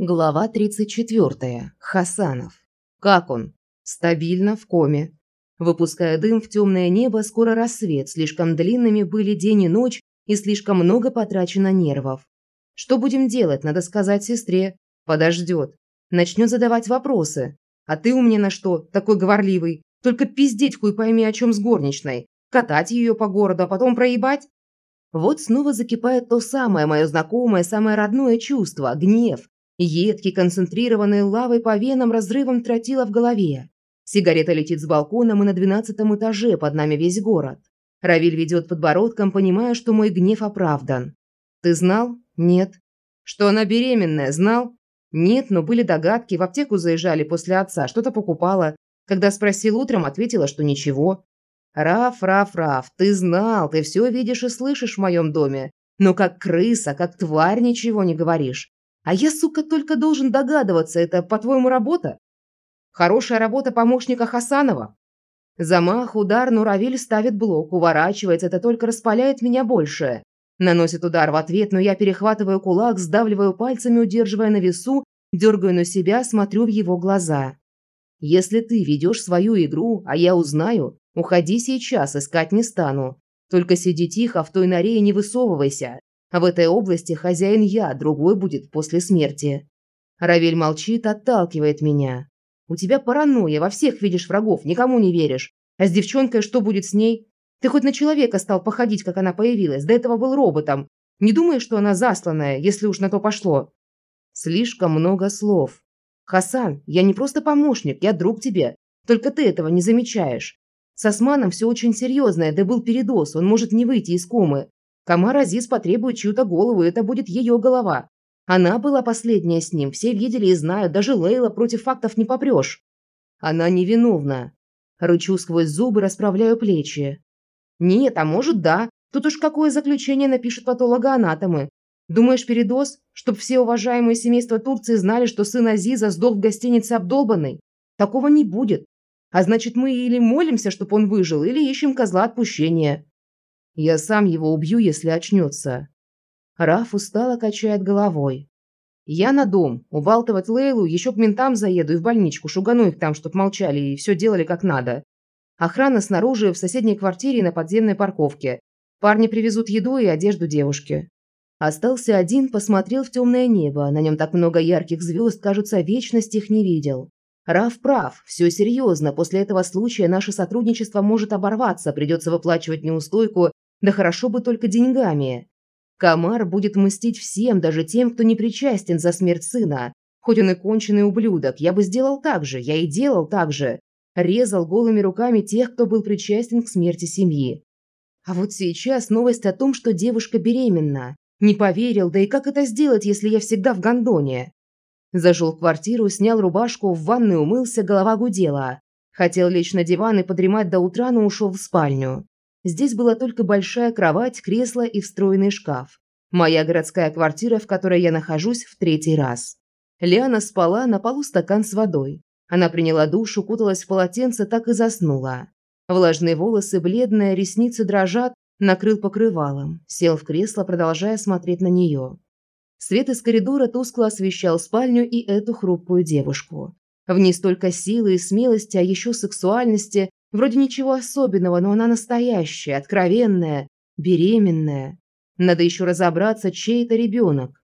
Глава 34. Хасанов. Как он? Стабильно в коме. Выпуская дым в темное небо, скоро рассвет, слишком длинными были день и ночь, и слишком много потрачено нервов. Что будем делать, надо сказать сестре. Подождет. Начнет задавать вопросы. А ты у меня на что, такой говорливый? Только пиздеть хуй пойми о чем с горничной. Катать ее по городу, а потом проебать? Вот снова закипает то самое мое знакомое, самое родное чувство – гнев, Едкий, концентрированный лавой по венам разрывом тротила в голове. Сигарета летит с балкона, мы на двенадцатом этаже, под нами весь город. Равиль ведет подбородком, понимая, что мой гнев оправдан. «Ты знал?» «Нет». «Что она беременная?» «Знал?» «Нет, но были догадки. В аптеку заезжали после отца, что-то покупала. Когда спросил утром, ответила, что ничего». «Раф, Раф, Раф, ты знал, ты все видишь и слышишь в моем доме. Но как крыса, как тварь ничего не говоришь. А я, сука, только должен догадываться, это, по-твоему, работа? Хорошая работа помощника Хасанова. Замах, удар, но Равиль ставит блок, уворачивается, это только распаляет меня больше. Наносит удар в ответ, но я перехватываю кулак, сдавливаю пальцами, удерживая на весу, дергаю на себя, смотрю в его глаза. Если ты ведешь свою игру, а я узнаю, уходи сейчас, искать не стану. Только сиди тихо в той норе и не высовывайся. А в этой области хозяин я, другой будет после смерти. Равель молчит, отталкивает меня. У тебя паранойя, во всех видишь врагов, никому не веришь. А с девчонкой что будет с ней? Ты хоть на человека стал походить, как она появилась, до этого был роботом. Не думаешь, что она засланная, если уж на то пошло? Слишком много слов. Хасан, я не просто помощник, я друг тебе. Только ты этого не замечаешь. С Османом все очень серьезное, да был передоз, он может не выйти из комы. Камар Азиз потребует чью-то голову, это будет ее голова. Она была последняя с ним, все видели и знают, даже Лейла против фактов не попрешь. Она невиновна. Рычу сквозь зубы, расправляю плечи. Нет, а может да. Тут уж какое заключение напишут патологоанатомы. Думаешь, передоз? Чтоб все уважаемые семейства Турции знали, что сын Азиза сдох в гостинице обдолбанный? Такого не будет. А значит, мы или молимся, чтобы он выжил, или ищем козла отпущения. Я сам его убью, если очнется. Раф устало качает головой. Я на дом. Убалтывать Лейлу, еще к ментам заеду и в больничку, шугану их там, чтоб молчали и все делали как надо. Охрана снаружи, в соседней квартире на подземной парковке. Парни привезут еду и одежду девушки. Остался один, посмотрел в темное небо. На нем так много ярких звезд, кажется, вечность их не видел. Раф прав, все серьезно. После этого случая наше сотрудничество может оборваться, придется выплачивать неустойку да хорошо бы только деньгами. Камар будет мстить всем, даже тем, кто не причастен за смерть сына. Хоть он и конченый ублюдок, я бы сделал так же, я и делал так же. Резал голыми руками тех, кто был причастен к смерти семьи. А вот сейчас новость о том, что девушка беременна. Не поверил, да и как это сделать, если я всегда в гондоне? Зашел в квартиру, снял рубашку, в ванной умылся, голова гудела. Хотел лечь на диван и подремать до утра, но ушел в спальню. Здесь была только большая кровать, кресло и встроенный шкаф. Моя городская квартира, в которой я нахожусь в третий раз. Лиана спала, на полу стакан с водой. Она приняла душ, укуталась в полотенце, так и заснула. Влажные волосы, бледные, ресницы дрожат, накрыл покрывалом. Сел в кресло, продолжая смотреть на нее. Свет из коридора тускло освещал спальню и эту хрупкую девушку. В ней столько силы и смелости, а еще сексуальности, Вроде ничего особенного, но она настоящая, откровенная, беременная. Надо еще разобраться, чей это ребенок.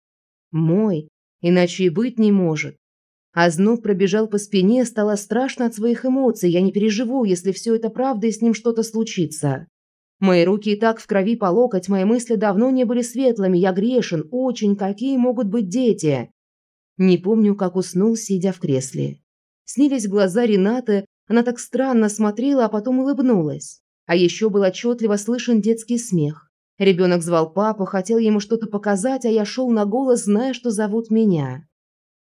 Мой, иначе и быть не может. А зноб пробежал по спине, стало страшно от своих эмоций. Я не переживу, если все это правда и с ним что-то случится. Мои руки и так в крови по локоть, мои мысли давно не были светлыми. Я грешен, очень, какие могут быть дети. Не помню, как уснул, сидя в кресле. Снились глаза Ренаты, она так странно смотрела, а потом улыбнулась. А еще был отчетливо слышен детский смех. Ребенок звал папу, хотел ему что-то показать, а я шел на голос, зная, что зовут меня.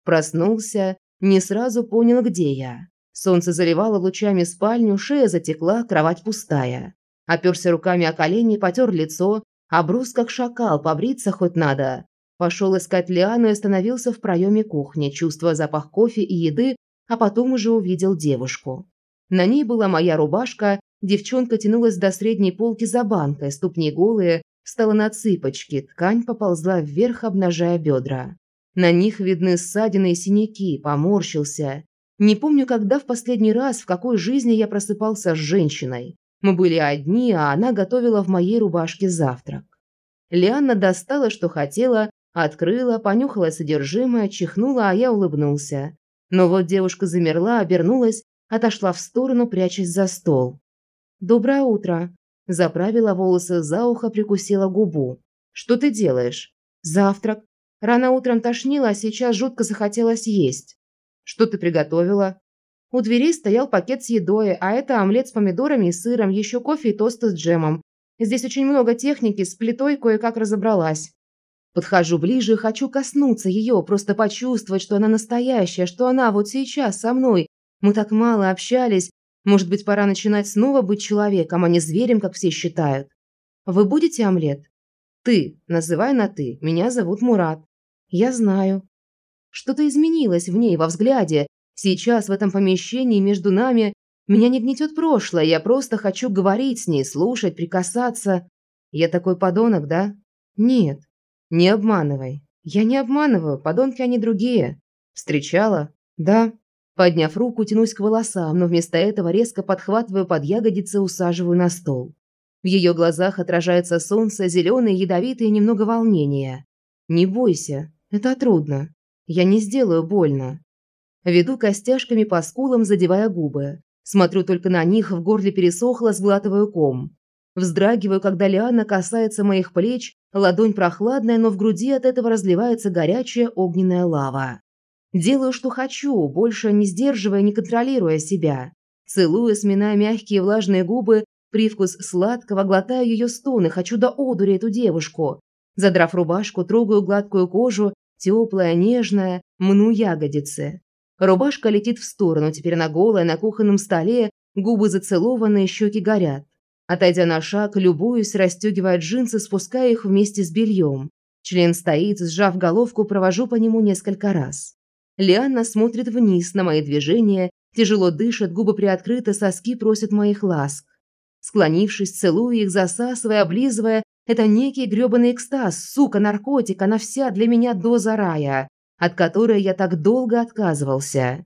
Проснулся, не сразу понял, где я. Солнце заливало лучами спальню, шея затекла, кровать пустая. Оперся руками о колени, потер лицо, а брус как шакал, побриться хоть надо. Пошел искать Лиану и остановился в проеме кухни, чувствуя запах кофе и еды, а потом уже увидел девушку. На ней была моя рубашка, девчонка тянулась до средней полки за банкой, ступни голые, встала на цыпочки, ткань поползла вверх, обнажая бедра. На них видны ссадины и синяки, поморщился. Не помню, когда в последний раз, в какой жизни я просыпался с женщиной. Мы были одни, а она готовила в моей рубашке завтрак. Лианна достала, что хотела, открыла, понюхала содержимое, чихнула, а я улыбнулся. Но вот девушка замерла, обернулась, отошла в сторону, прячась за стол. «Доброе утро!» Заправила волосы за ухо, прикусила губу. «Что ты делаешь?» «Завтрак. Рано утром тошнило, а сейчас жутко захотелось есть». «Что ты приготовила?» У дверей стоял пакет с едой, а это омлет с помидорами и сыром, еще кофе и тосты с джемом. Здесь очень много техники, с плитой кое-как разобралась. Подхожу ближе хочу коснуться ее, просто почувствовать, что она настоящая, что она вот сейчас со мной. Мы так мало общались. Может быть, пора начинать снова быть человеком, а не зверем, как все считают. Вы будете омлет? Ты. Называй на «ты». Меня зовут Мурат. Я знаю. Что-то изменилось в ней, во взгляде. Сейчас, в этом помещении, между нами, меня не гнетет прошлое, я просто хочу говорить с ней, слушать, прикасаться. Я такой подонок, да? Нет. Не обманывай. Я не обманываю, подонки они другие. Встречала? Да. Подняв руку, тянусь к волосам, но вместо этого резко подхватываю под ягодицы, усаживаю на стол. В ее глазах отражается солнце, зеленое, ядовитое, немного волнения. Не бойся, это трудно. Я не сделаю больно. Веду костяшками по скулам, задевая губы. Смотрю только на них, в горле пересохло, сглатываю ком. Вздрагиваю, когда Лиана касается моих плеч, ладонь прохладная, но в груди от этого разливается горячая огненная лава. Делаю, что хочу, больше не сдерживая, не контролируя себя. Целую, сминая мягкие влажные губы, привкус сладкого, глотаю ее стоны, хочу до одури эту девушку. Задрав рубашку, трогаю гладкую кожу, теплая, нежная, мну ягодицы. Рубашка летит в сторону, теперь она голая, на кухонном столе, губы зацелованные, щеки горят. Отойдя на шаг, любуюсь, расстегивая джинсы, спуская их вместе с бельем. Член стоит, сжав головку, провожу по нему несколько раз. Лианна смотрит вниз на мои движения, тяжело дышит, губы приоткрыты, соски просят моих ласк. Склонившись, целую их, засасывая, облизывая, это некий грёбаный экстаз, сука, наркотик, она вся для меня доза рая от которой я так долго отказывался.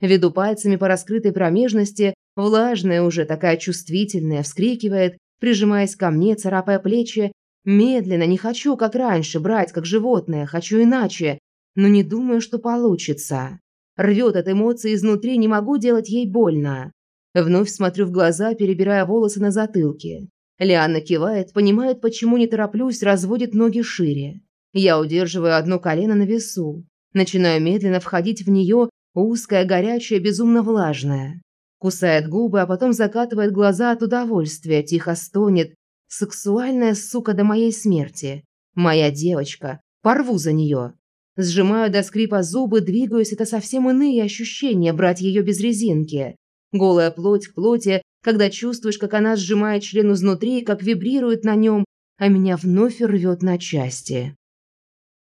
Веду пальцами по раскрытой промежности, влажная уже, такая чувствительная, вскрикивает, прижимаясь ко мне, царапая плечи. Медленно, не хочу, как раньше, брать, как животное, хочу иначе, но не думаю, что получится. Рвет от эмоций изнутри, не могу делать ей больно. Вновь смотрю в глаза, перебирая волосы на затылке. Лианна кивает, понимает, почему не тороплюсь, разводит ноги шире. Я удерживаю одно колено на весу. Начинаю медленно входить в нее, узкая, горячая, безумно влажная. Кусает губы, а потом закатывает глаза от удовольствия, тихо стонет. Сексуальная сука до моей смерти. Моя девочка. Порву за нее. Сжимаю до скрипа зубы, двигаюсь, это совсем иные ощущения брать ее без резинки. Голая плоть к плоти, когда чувствуешь, как она сжимает член изнутри, как вибрирует на нем, а меня вновь рвет на части.